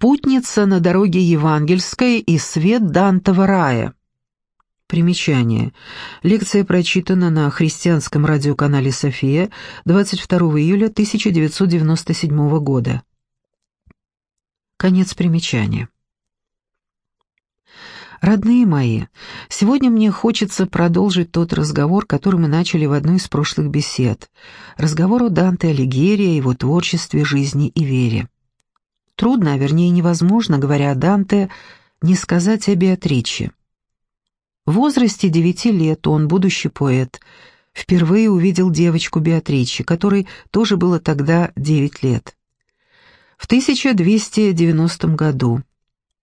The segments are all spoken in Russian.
«Спутница на дороге евангельской и свет Дантова рая». Примечание. Лекция прочитана на христианском радиоканале «София» 22 июля 1997 года. Конец примечания. Родные мои, сегодня мне хочется продолжить тот разговор, который мы начали в одной из прошлых бесед. Разговор о Данте Алигьери, о его творчестве, жизни и вере. Трудно, а вернее невозможно, говоря о Данте, не сказать о Беатриче. В возрасте девяти лет он, будущий поэт, впервые увидел девочку Беатричи, которой тоже было тогда девять лет. В 1290 году,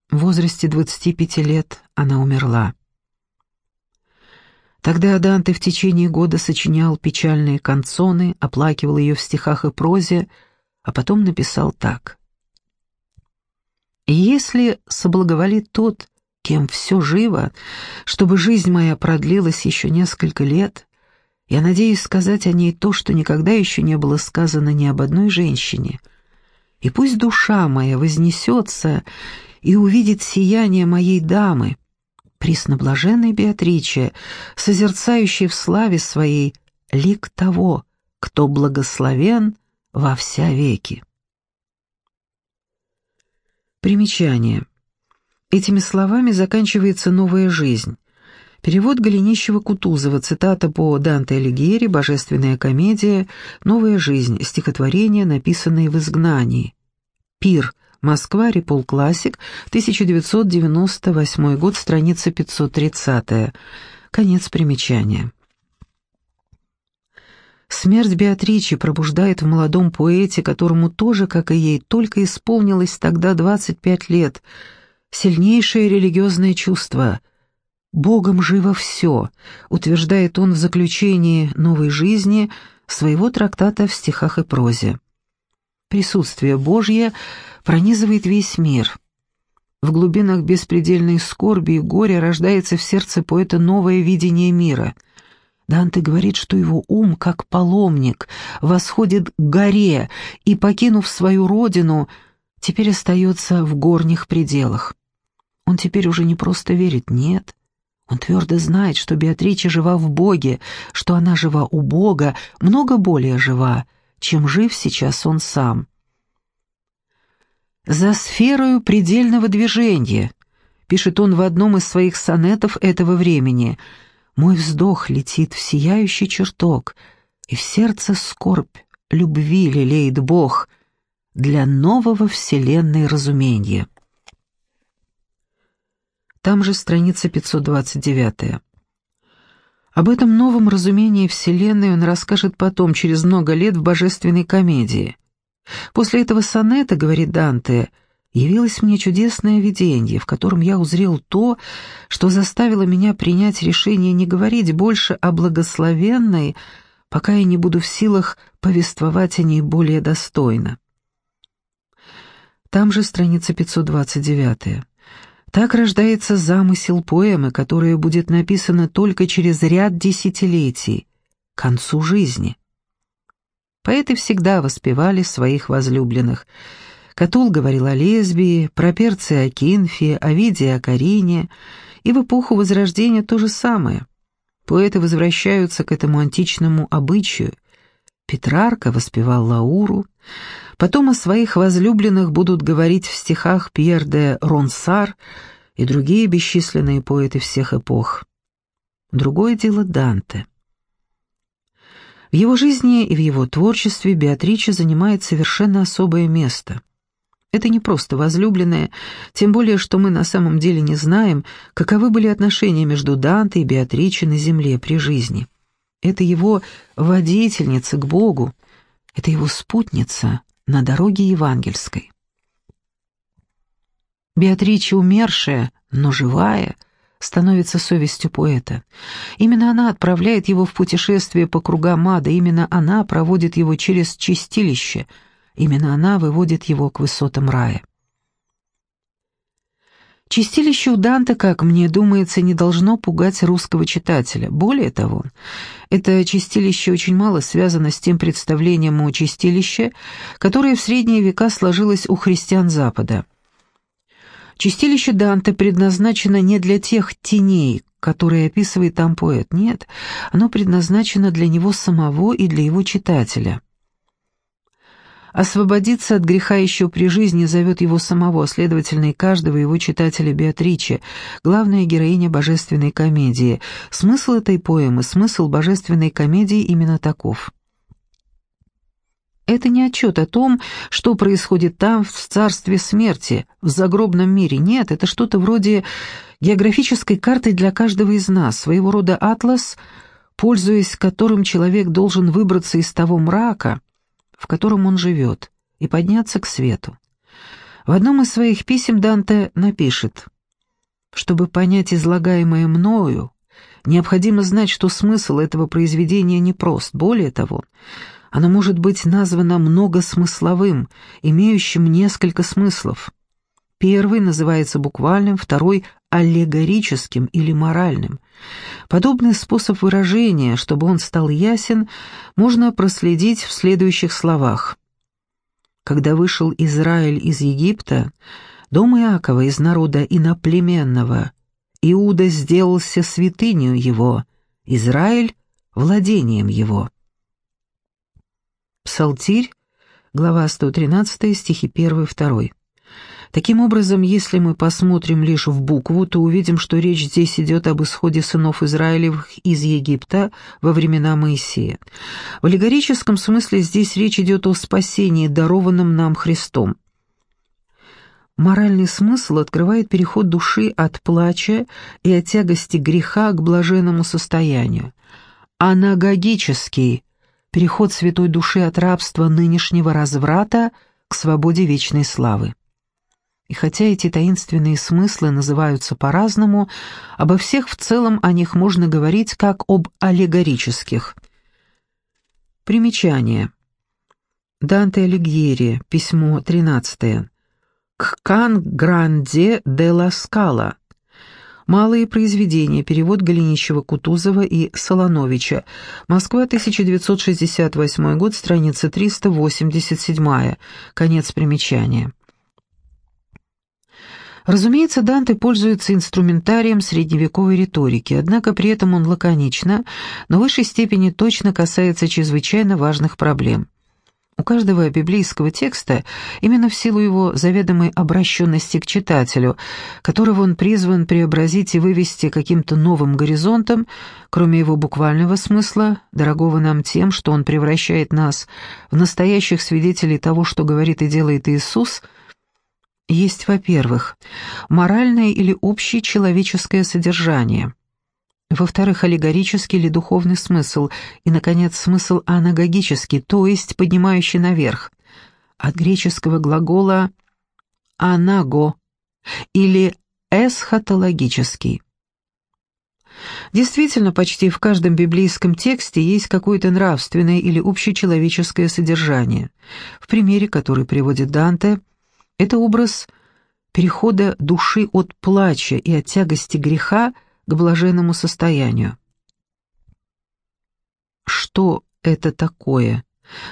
в возрасте 25 лет, она умерла. Тогда Данте в течение года сочинял печальные канцоны, оплакивал ее в стихах и прозе, а потом написал так. «Если соблаговолит тот, кем все живо, чтобы жизнь моя продлилась еще несколько лет, я надеюсь сказать о ней то, что никогда еще не было сказано ни об одной женщине. И пусть душа моя вознесется и увидит сияние моей дамы, пресноблаженной Беатриче, созерцающей в славе своей лик того, кто благословен во вся веки. Примечание. Этими словами заканчивается новая жизнь. Перевод Голенищева-Кутузова, цитата по Данте Алигьери, «Божественная комедия», «Новая жизнь», стихотворение, написанное в изгнании. Пир, Москва, Репол Классик, 1998 год, страница 530. Конец примечания. Смерть Беатричи пробуждает в молодом поэте, которому тоже, как и ей, только исполнилось тогда 25 лет – сильнейшее религиозное чувство. «Богом живо все», утверждает он в заключении «Новой жизни» своего трактата в стихах и прозе. Присутствие Божье пронизывает весь мир. В глубинах беспредельной скорби и горя рождается в сердце поэта новое видение мира. Данте говорит, что его ум, как паломник, восходит к горе и, покинув свою родину, теперь остается в горних пределах. Он теперь уже не просто верит, нет. Он твердо знает, что Беатрича жива в Боге, что она жива у Бога, много более жива, чем жив сейчас он сам. «За сферою предельного движения», — пишет он в одном из своих сонетов этого времени, «мой вздох летит в сияющий чертог, и в сердце скорбь любви лелеет Бог для нового вселенной разумения». Там же страница 529. Об этом новом разумении Вселенной он расскажет потом, через много лет, в «Божественной комедии». После этого сонета, говорит Данте, явилось мне чудесное видение, в котором я узрел то, что заставило меня принять решение не говорить больше о благословенной, пока я не буду в силах повествовать о ней более достойно. Там же страница 529. Так рождается замысел поэмы, которая будет написана только через ряд десятилетий, к концу жизни. Поэты всегда воспевали своих возлюбленных. Катул говорил о лесбии, Проперций о Кинфе, Овидий о Карине, и в эпоху Возрождения то же самое. Поэты возвращаются к этому античному обычаю. Петрарка воспевал Лауру, Потом о своих возлюбленных будут говорить в стихах Пьер де Ронсар и другие бесчисленные поэты всех эпох. Другое дело Данте. В его жизни и в его творчестве Беатрича занимает совершенно особое место. Это не просто возлюбленная, тем более, что мы на самом деле не знаем, каковы были отношения между Данте и Беатричей на земле при жизни. Это его водительница к Богу, это его спутница, на дороге евангельской. Беатрича умершая, но живая, становится совестью поэта. Именно она отправляет его в путешествие по кругам ада, именно она проводит его через чистилище, именно она выводит его к высотам рая. Чистилище у Данте, как мне думается, не должно пугать русского читателя. Более того, это чистилище очень мало связано с тем представлением о чистилище, которое в средние века сложилось у христиан Запада. Чистилище Данте предназначено не для тех теней, которые описывает там поэт. Нет, оно предназначено для него самого и для его читателя. Освободиться от греха еще при жизни зовет его самого, следовательно, и каждого его читателя Беатриче, главная героиня божественной комедии. Смысл этой поэмы, смысл божественной комедии именно таков. Это не отчет о том, что происходит там, в царстве смерти, в загробном мире. Нет, это что-то вроде географической карты для каждого из нас, своего рода атлас, пользуясь которым человек должен выбраться из того мрака, в котором он живет, и подняться к свету. В одном из своих писем Данте напишет «Чтобы понять излагаемое мною, необходимо знать, что смысл этого произведения непрост. Более того, оно может быть названо многосмысловым, имеющим несколько смыслов. Первый называется буквальным, второй – аллегорическим или моральным. Подобный способ выражения, чтобы он стал ясен, можно проследить в следующих словах. «Когда вышел Израиль из Египта, дом Иакова из народа иноплеменного, Иуда сделался святынью его, Израиль – владением его». Псалтирь, глава 113, стихи 1-2. Таким образом, если мы посмотрим лишь в букву, то увидим, что речь здесь идет об исходе сынов Израилевых из Египта во времена Моисея. В аллегорическом смысле здесь речь идет о спасении, дарованном нам Христом. Моральный смысл открывает переход души от плача и от тягости греха к блаженному состоянию. Анагогический переход святой души от рабства нынешнего разврата к свободе вечной славы. И хотя эти таинственные смыслы называются по-разному, обо всех в целом о них можно говорить как об аллегорических. Примечание. Данте Алигьери, письмо 13. К Кан Гранде де ла Скала, Малые произведения. Перевод Голенищева-Кутузова и Солоновича. Москва, 1968 год, страница 387. Конец примечания. Разумеется, Данте пользуется инструментарием средневековой риторики, однако при этом он лаконично, но в высшей степени точно касается чрезвычайно важных проблем. У каждого библейского текста, именно в силу его заведомой обращенности к читателю, которого он призван преобразить и вывести каким-то новым горизонтом, кроме его буквального смысла, дорогого нам тем, что он превращает нас в настоящих свидетелей того, что говорит и делает Иисус, есть, во-первых, моральное или общее человеческое содержание – во-вторых, аллегорический или духовный смысл. И, наконец, смысл анагогический, то есть поднимающий наверх. От греческого глагола «анаго» или «эсхатологический». Действительно, почти в каждом библейском тексте есть какое-то нравственное или общечеловеческое содержание. В примере, который приводит Данте, это образ перехода души от плача и от тягости греха к блаженному состоянию. Что это такое?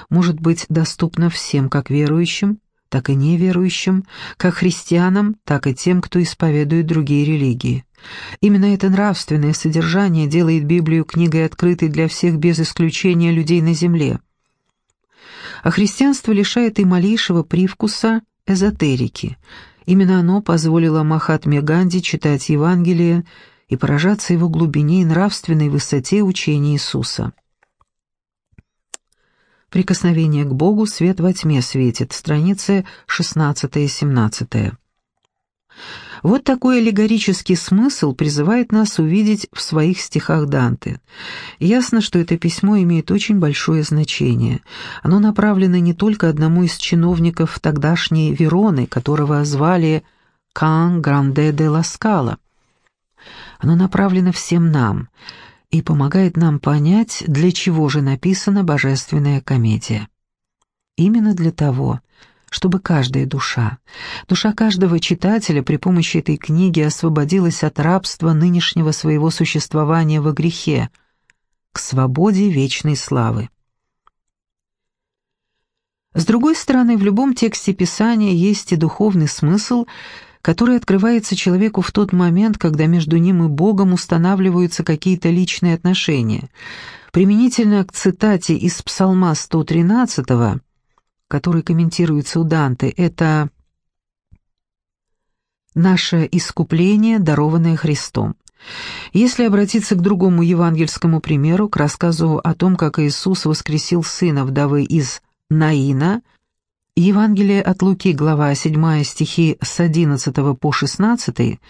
Может быть доступно всем, как верующим, так и неверующим, как христианам, так и тем, кто исповедует другие религии. Именно это нравственное содержание делает Библию книгой открытой для всех без исключения людей на земле. А христианство лишает и малейшего привкуса эзотерики. Именно оно позволило Махатме Ганди читать Евангелие и поражаться его глубине и нравственной высоте учения Иисуса. Прикосновение к Богу свет во тьме светит. Страницы 16-17. Вот такой аллегорический смысл призывает нас увидеть в своих стихах Данте. Ясно, что это письмо имеет очень большое значение. Оно направлено не только одному из чиновников тогдашней Вероны, которого звали Кан Гранде де Ласкала. Оно направлено всем нам и помогает нам понять, для чего же написана божественная комедия. Именно для того, чтобы каждая душа, душа каждого читателя при помощи этой книги освободилась от рабства нынешнего своего существования во грехе, к свободе вечной славы. С другой стороны, в любом тексте Писания есть и духовный смысл, который открывается человеку в тот момент, когда между ним и Богом устанавливаются какие-то личные отношения. Применительно к цитате из Псалма 113, который комментируется у Данте, это «наше искупление, дарованное Христом». Если обратиться к другому евангельскому примеру, к рассказу о том, как Иисус воскресил сына вдовы из Наина, Евангелие от Луки, глава 7, стихи с 11 по 16,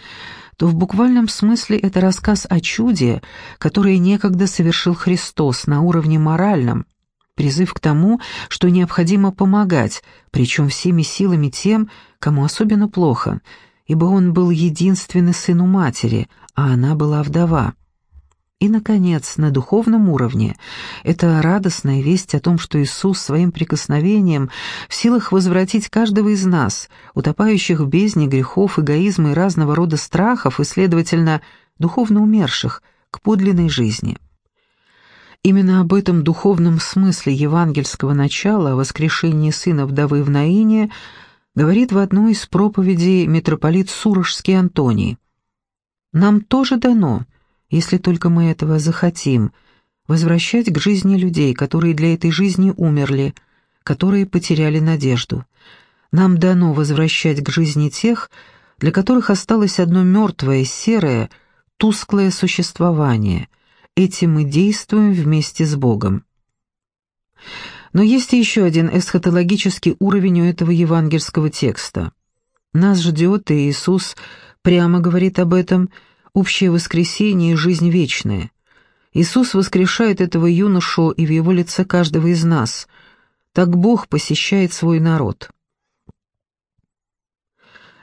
то в буквальном смысле это рассказ о чуде, которое некогда совершил Христос на уровне моральном, призыв к тому, что необходимо помогать, причем всеми силами тем, кому особенно плохо – ибо он был единственный сын у матери, а она была вдова. И, наконец, на духовном уровне это радостная весть о том, что Иисус своим прикосновением в силах возвратить каждого из нас, утопающих в бездне грехов, эгоизма и разного рода страхов, и, следовательно, духовно умерших, к подлинной жизни. Именно об этом духовном смысле евангельского начала о воскрешении сына вдовы в Наине – говорит в одной из проповедей митрополит Сурожский Антоний. «Нам тоже дано, если только мы этого захотим, возвращать к жизни людей, которые для этой жизни умерли, которые потеряли надежду. Нам дано возвращать к жизни тех, для которых осталось одно мертвое, серое, тусклое существование. Этим мы действуем вместе с Богом. Но есть еще один эсхатологический уровень у этого евангельского текста. Нас ждет, и Иисус прямо говорит об этом, общее воскресение и жизнь вечная. Иисус воскрешает этого юношу и в его лице каждого из нас. Так Бог посещает свой народ.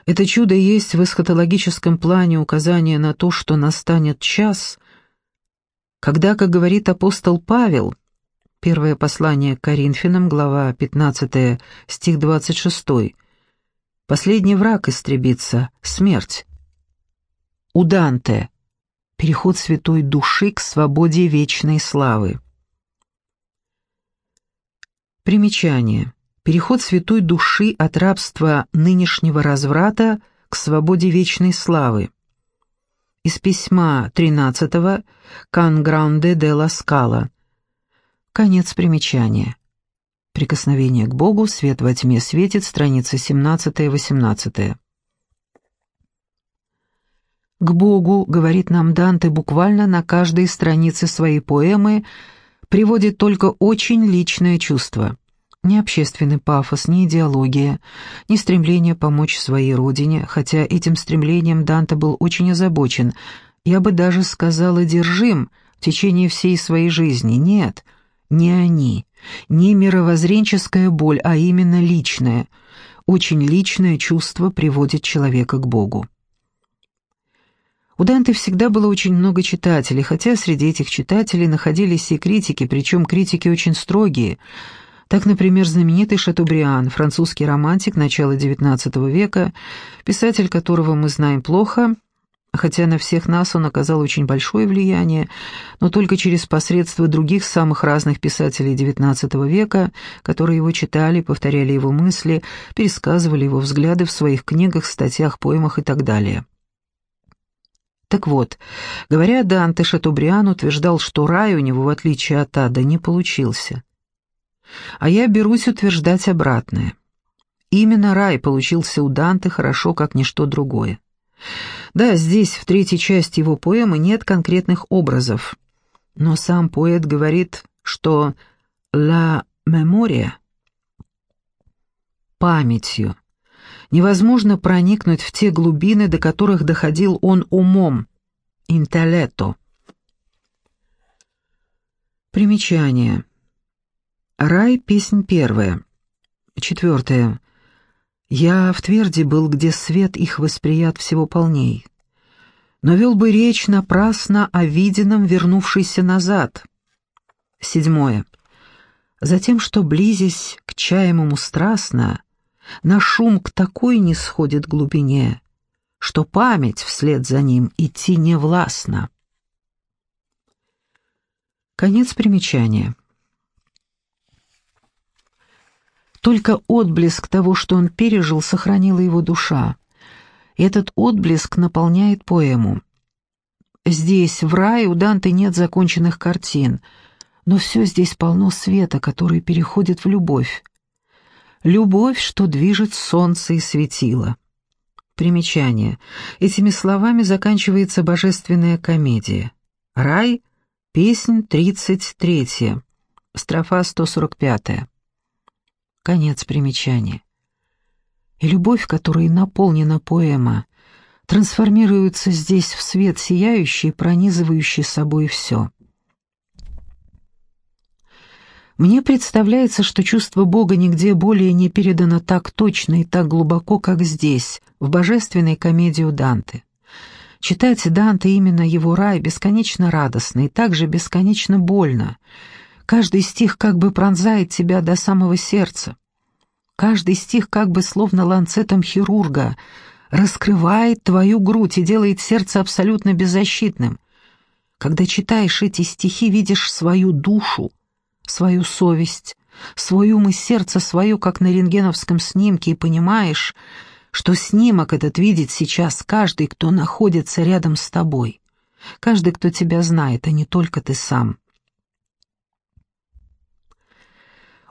Это чудо есть в эсхатологическом плане указание на то, что настанет час, когда, как говорит апостол Павел, Первое послание к Коринфянам, глава 15, стих 26. Последний враг истребится — смерть. У Данте — переход святой души к свободе вечной славы. Примечание. Переход святой души от рабства нынешнего разврата к свободе вечной славы. Из письма 13 «Кан Гранде де ла Скала» Конец примечания. Прикосновение к Богу, свет во тьме светит, страницы 17-18. К Богу, говорит нам Данте буквально на каждой странице своей поэмы, приводит только очень личное чувство. Ни общественный пафос, ни идеология, ни стремление помочь своей родине, хотя этим стремлением Данте был очень озабочен, я бы даже сказала, держим в течение всей своей жизни. Нет, не они, не мировоззренческая боль, а именно личное, очень личное чувство приводит человека к Богу. У Данте всегда было очень много читателей, хотя среди этих читателей находились и критики, причем критики очень строгие. Так, например, знаменитый Шатобриан, французский романтик начала XIX века, писатель которого мы знаем плохо, Хотя на всех нас он оказал очень большое влияние, но только через посредство других самых разных писателей XIX века, которые его читали, повторяли его мысли, пересказывали его взгляды в своих книгах, статьях, поэмах и так далее. Так вот, говоря Данте, Шатобриан утверждал, что рай у него, в отличие от ада, не получился. А я берусь утверждать обратное. Именно рай получился у Данте хорошо, как ничто другое. Да, здесь, в третьей части его поэмы, нет конкретных образов. Но сам поэт говорит, что «la memoria» — памятью. Невозможно проникнуть в те глубины, до которых доходил он умом. Интеллето. Примечание. Рай, песнь первая. Четвертое. Я в тверди был, где свет их восприят всего полней. Но вел бы речь напрасно о виденном, вернувшейся назад. Седьмое. Затем, что, близясь к чаемому страстно, на шум к такой не сходит глубине, что память вслед за ним идти не властна. Конец примечания. Только отблеск того, что он пережил, сохранила его душа. Этот отблеск наполняет поэму. Здесь, в рае, у Данте нет законченных картин, но все здесь полно света, который переходит в любовь. Любовь, что движет солнце и светило. Примечание. Этими словами заканчивается божественная комедия. Рай, песнь 33, строфа 145. Конец примечания. И любовь, которой наполнена поэма, трансформируется здесь в свет сияющий, пронизывающий собой все. Мне представляется, что чувство Бога нигде более не передано так точно и так глубоко, как здесь, в божественной комедии Данте. Читать Данте именно его рай бесконечно радостно и также бесконечно больно. Каждый стих как бы пронзает тебя до самого сердца. Каждый стих как бы словно ланцетом хирурга раскрывает твою грудь и делает сердце абсолютно беззащитным. Когда читаешь эти стихи, видишь свою душу, свою совесть, свой ум и сердце свое, как на рентгеновском снимке, и понимаешь, что снимок этот видит сейчас каждый, кто находится рядом с тобой, каждый, кто тебя знает, а не только ты сам.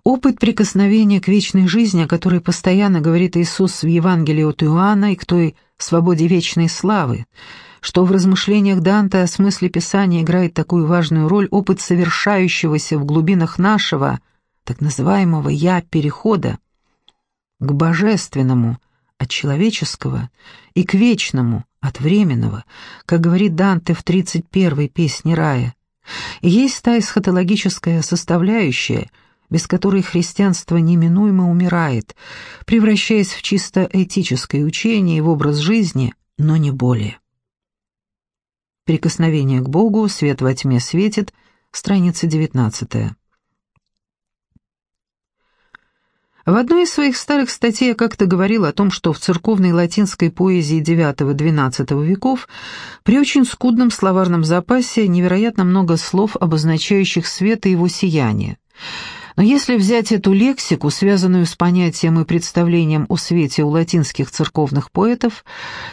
Опыт прикосновения к вечной жизни, о которой постоянно говорит Иисус в Евангелии от Иоанна и к той свободе вечной славы, что в размышлениях Данте о смысле Писания играет такую важную роль опыт совершающегося в глубинах нашего, так называемого «я» перехода к божественному от человеческого и к вечному от временного, как говорит Данте в 31-й песне рая. Есть та эсхатологическая составляющая – без которой христианство неминуемо умирает, превращаясь в чисто этическое учение и в образ жизни, но не более. Прикосновение к Богу, свет во тьме светит, страница 19. В одной из своих старых статей я как-то говорил о том, что в церковной латинской поэзии IX-XII веков при очень скудном словарном запасе невероятно много слов, обозначающих свет и его сияние. Но если взять эту лексику, связанную с понятием и представлением о свете у латинских церковных поэтов,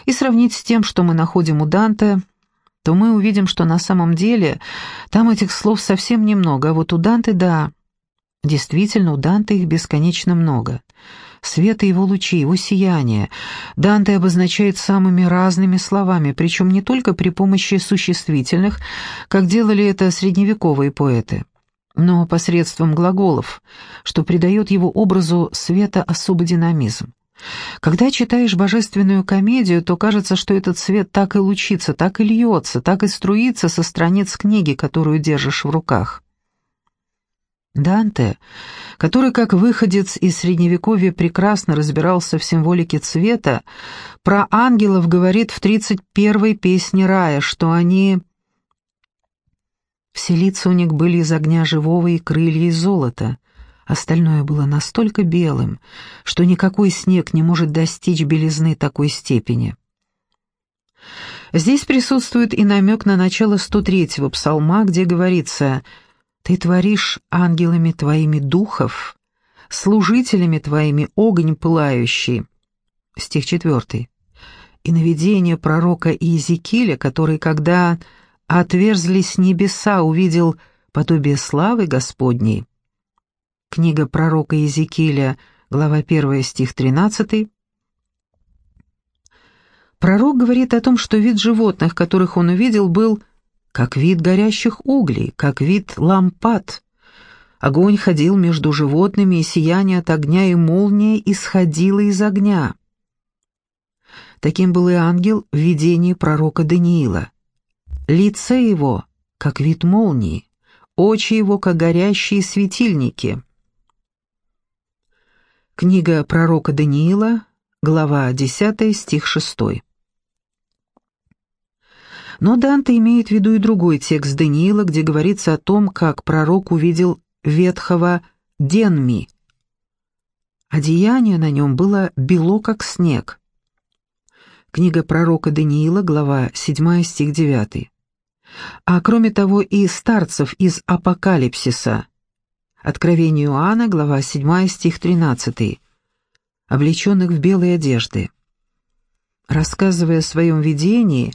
и сравнить с тем, что мы находим у Данте, то мы увидим, что на самом деле там этих слов совсем немного, а вот у Данте – да. Действительно, у Данте их бесконечно много. Свет его лучи, его сияние Данте обозначает самыми разными словами, причем не только при помощи существительных, как делали это средневековые поэты но посредством глаголов, что придает его образу света особый динамизм. Когда читаешь божественную комедию, то кажется, что этот свет так и лучится, так и льется, так и струится со страниц книги, которую держишь в руках. Данте, который как выходец из Средневековья прекрасно разбирался в символике цвета, про ангелов говорит в 31-й песне рая, что они все лица у них были из огня живого и крылья из золота. Остальное было настолько белым, что никакой снег не может достичь белизны такой степени. Здесь присутствует и намек на начало 103-го псалма, где говорится «Ты творишь ангелами твоими духов, служителями твоими огонь пылающий». Стих 4. И наведение пророка Иезекииля, который, когда отверзлись небеса, увидел подобие славы Господней. Книга пророка Иезекииля, глава 1, стих 13. Пророк говорит о том, что вид животных, которых он увидел, был как вид горящих углей, как вид лампад. Огонь ходил между животными, и сияние от огня и молния исходило из огня. Таким был и ангел в видении пророка Даниила. Лице его, как вид молнии, очи его, как горящие светильники. Книга пророка Даниила, глава 10, стих 6. Но Данте имеет в виду и другой текст Даниила, где говорится о том, как пророк увидел ветхого Денми. Одеяние на нем было бело, как снег. Книга пророка Даниила, глава 7, стих 9 а кроме того и старцев из Апокалипсиса. Откровение Иоанна, глава 7, стих 13, облеченных в белые одежды. Рассказывая о своем видении,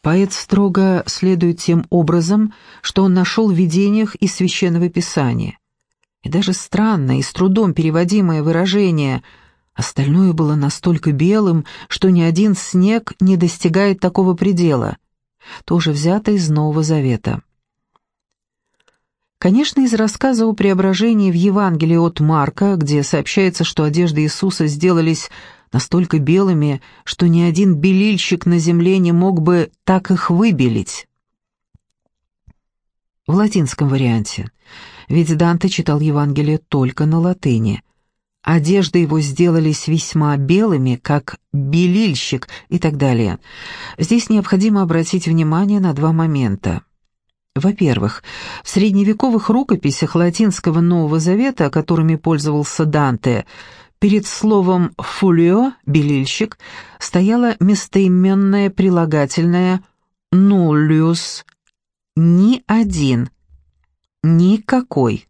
поэт строго следует тем образом, что он нашел в видениях из Священного Писания. И даже странное и с трудом переводимое выражение «остальное было настолько белым, что ни один снег не достигает такого предела», тоже взято из Нового Завета. Конечно, из рассказа о преображении в Евангелии от Марка, где сообщается, что одежды Иисуса сделались настолько белыми, что ни один белильщик на земле не мог бы так их выбелить. В латинском варианте, ведь Данте читал Евангелие только на латыни. Одежды его сделались весьма белыми, как белильщик и так далее. Здесь необходимо обратить внимание на два момента. Во-первых, в средневековых рукописях латинского Нового Завета, которыми пользовался Данте, перед словом «фулио» — «белильщик» стояло местоименное прилагательное «нуллиус» — «ни один», «никакой».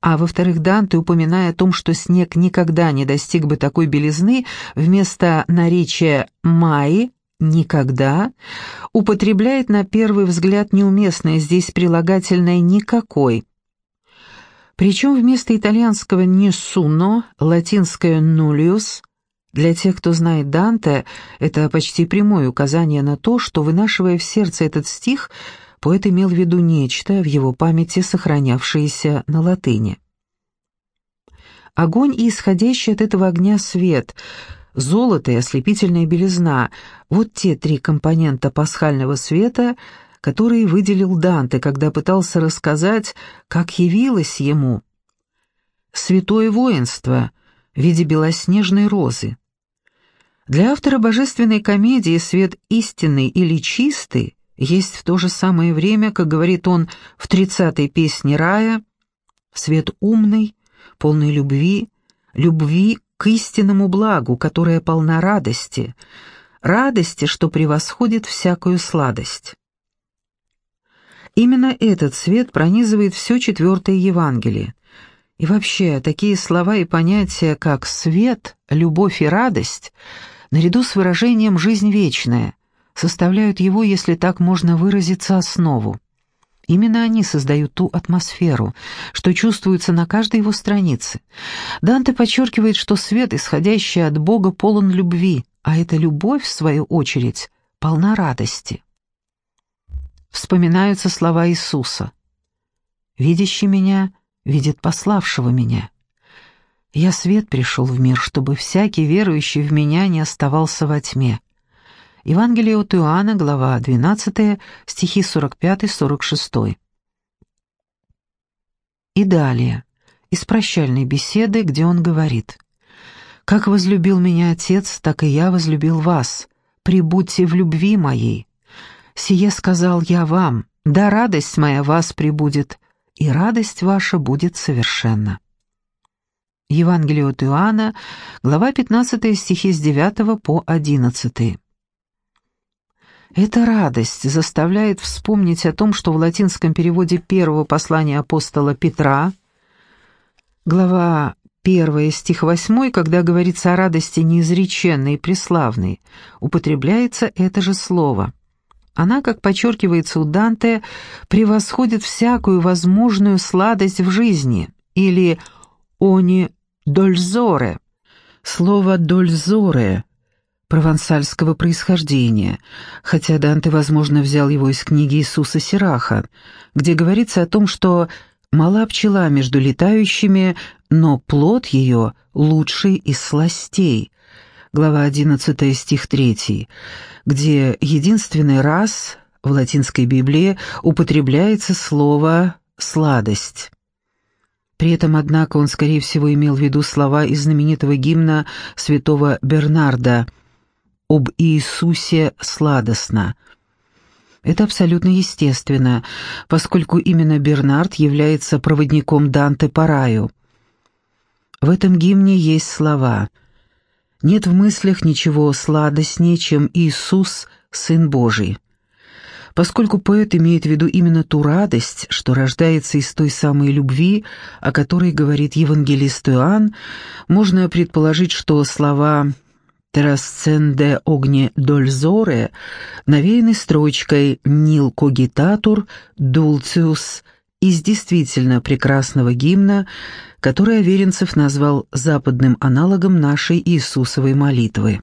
А во-вторых, Данте, упоминая о том, что снег никогда не достиг бы такой белизны, вместо наречия «маи» «никогда» употребляет на первый взгляд неуместное здесь прилагательное «никакой». Причем вместо итальянского «несуно» латинское «нулиус» Для тех, кто знает Данте, это почти прямое указание на то, что, вынашивая в сердце этот стих, поэт имел в виду нечто в его памяти, сохранявшееся на латыни. Огонь и исходящий от этого огня свет — Золото и ослепительная белизна — вот те три компонента пасхального света, которые выделил Данте, когда пытался рассказать, как явилось ему святое воинство в виде белоснежной розы. Для автора божественной комедии свет истинный или чистый есть в то же самое время, как говорит он в тридцатой песне рая, свет умный, полный любви, любви к истинному благу, которая полна радости, радости, что превосходит всякую сладость. Именно этот свет пронизывает все четвертое Евангелие. И вообще, такие слова и понятия, как свет, любовь и радость, наряду с выражением «жизнь вечная», составляют его, если так можно выразиться, основу. Именно они создают ту атмосферу, что чувствуется на каждой его странице. Данте подчеркивает, что свет, исходящий от Бога, полон любви, а эта любовь, в свою очередь, полна радости. Вспоминаются слова Иисуса. «Видящий меня видит пославшего меня. Я свет пришел в мир, чтобы всякий верующий в меня не оставался во тьме». Евангелие от Иоанна, глава 12, стихи 45-46. И далее, из прощальной беседы, где он говорит «Как возлюбил меня Отец, так и я возлюбил вас. Прибудьте в любви моей. Сие сказал я вам, да радость моя вас прибудет, и радость ваша будет совершенна». Евангелие от Иоанна, глава 15, стихи с 9 по 11. Эта радость заставляет вспомнить о том, что в латинском переводе первого послания апостола Петра, глава 1, стих 8, когда говорится о радости неизреченной и преславной, употребляется это же слово. Она, как подчеркивается у Данте, превосходит всякую возможную сладость в жизни, или «они дользоре». Слово «дользоре» провансальского происхождения, хотя Данте, возможно, взял его из книги Иисуса Сираха, где говорится о том, что «мала пчела между летающими, но плод ее лучший из сластей», глава 11 стих 3, где единственный раз в латинской Библии употребляется слово «сладость». При этом, однако, он, скорее всего, имел в виду слова из знаменитого гимна святого Бернарда – об Иисусе сладостно. Это абсолютно естественно, поскольку именно Бернард является проводником Данте по раю. В этом гимне есть слова «Нет в мыслях ничего сладостнее, чем Иисус, Сын Божий». Поскольку поэт имеет в виду именно ту радость, что рождается из той самой любви, о которой говорит евангелист Иоанн, можно предположить, что слова «Трасценде огне дользоре» навеяны строчкой «Нил когитатур дулциус» из действительно прекрасного гимна, который Аверинцев назвал западным аналогом нашей Иисусовой молитвы.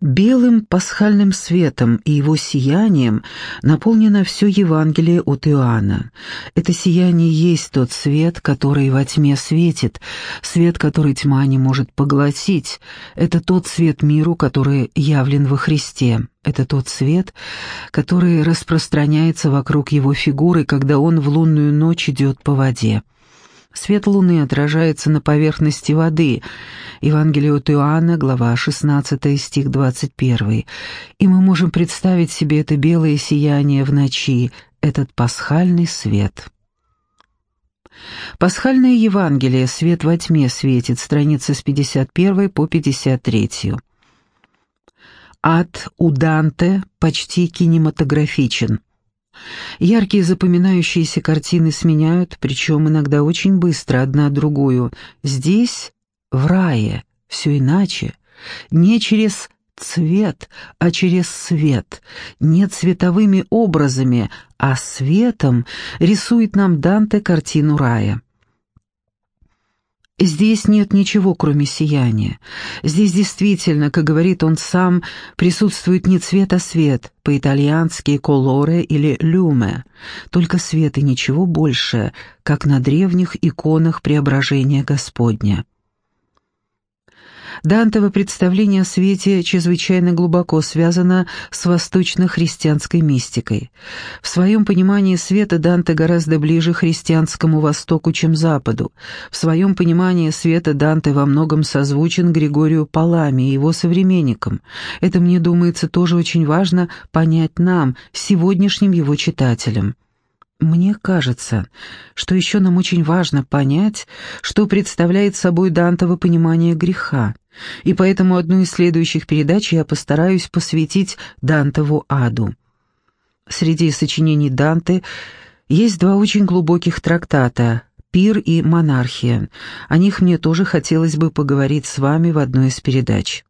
Белым пасхальным светом и его сиянием наполнено все Евангелие от Иоанна. Это сияние есть тот свет, который во тьме светит, свет, который тьма не может поглотить. Это тот свет миру, который явлен во Христе. Это тот свет, который распространяется вокруг его фигуры, когда он в лунную ночь идет по воде. Свет луны отражается на поверхности воды. Евангелие от Иоанна, глава 16, стих 21. И мы можем представить себе это белое сияние в ночи, этот пасхальный свет. Пасхальное Евангелие «Свет во тьме светит», страница с 51 по 53. Ад у Данте почти кинематографичен. Яркие запоминающиеся картины сменяют, причем иногда очень быстро, одна другую. Здесь, в рае, все иначе. Не через цвет, а через свет. Не цветовыми образами, а светом рисует нам Данте картину рая. Здесь нет ничего, кроме сияния. Здесь действительно, как говорит он сам, присутствует не цвет, а свет, по-итальянски «колоре» или «люме», только свет и ничего больше, как на древних иконах преображения Господня. Дантово представление о свете чрезвычайно глубоко связано с восточно-христианской мистикой. В своем понимании света Данте гораздо ближе христианскому Востоку, чем Западу. В своем понимании света Данте во многом созвучен Григорию Палами и его современникам. Это, мне думается, тоже очень важно понять нам, сегодняшним его читателям. Мне кажется, что еще нам очень важно понять, что представляет собой Дантово понимание греха, и поэтому одну из следующих передач я постараюсь посвятить Дантову аду. Среди сочинений Данте есть два очень глубоких трактата «Пир» и «Монархия». О них мне тоже хотелось бы поговорить с вами в одной из передач.